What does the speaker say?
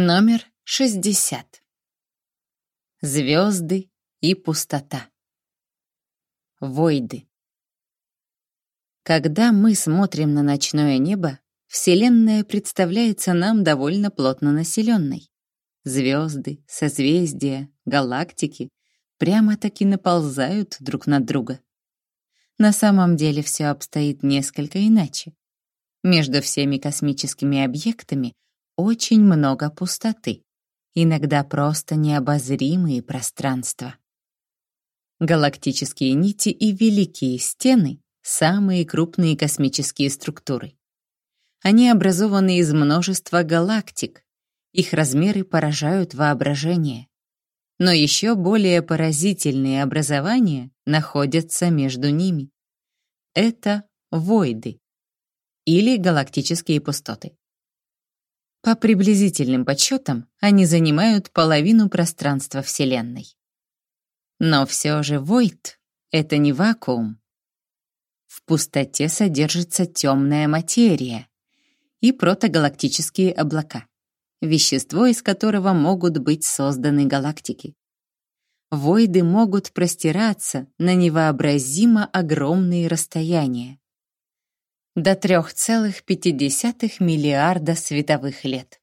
Номер 60. Звезды и пустота. Войды. Когда мы смотрим на ночное небо, Вселенная представляется нам довольно плотно населенной. Звезды, созвездия, галактики прямо-таки наползают друг на друга. На самом деле все обстоит несколько иначе. Между всеми космическими объектами очень много пустоты, иногда просто необозримые пространства. Галактические нити и великие стены — самые крупные космические структуры. Они образованы из множества галактик, их размеры поражают воображение. Но еще более поразительные образования находятся между ними. Это войды или галактические пустоты. По приблизительным подсчетам, они занимают половину пространства Вселенной. Но все же войд — это не вакуум. В пустоте содержится темная материя и протогалактические облака, вещество из которого могут быть созданы галактики. Войды могут простираться на невообразимо огромные расстояния до 3,5 миллиарда световых лет.